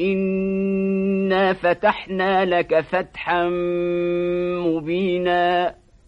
إنا فتحنا لك فتحا مبينا